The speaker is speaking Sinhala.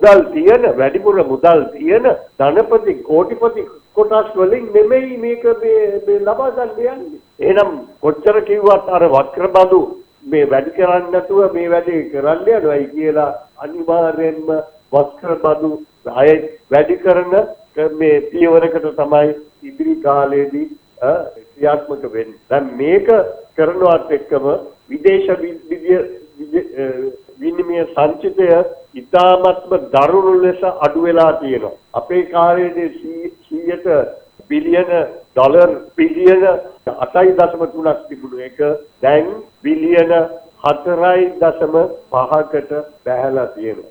මුදල් තියෙන වැඩිපුර මුදල් තියෙන ධනපති කෝටිපති කොටස් වලින් නෙමෙයි මේක මේ ලබා ගන්න යන්නේ. එහෙනම් කොච්චර කිව්වත් අර වක්‍රබඳු මේ වැඩි කරන්නේ නැතුව මේ වැඩේ කරන්න යනවායි කියලා අනිවාර්යෙන්ම වස්ත්‍රබදු අය වැඩි කරන මේ පියවරකට තමයි ඉදිරි කාලයේදී ක්‍රියාත්මක වෙන්නේ. දැන් මේක කරනවත් එක්කම විදේශ විනිමය සංචිතය ඉතාමත්ම දරුණු ලෙස අඩු වෙලා තියෙනවා. අපේ කාලයේදී 100ට බිලියන ඩොලර් බිලියන 8.3ක් තිබුණු එක දැන් බිලියන 4.5කට බැහැලා තියෙනවා.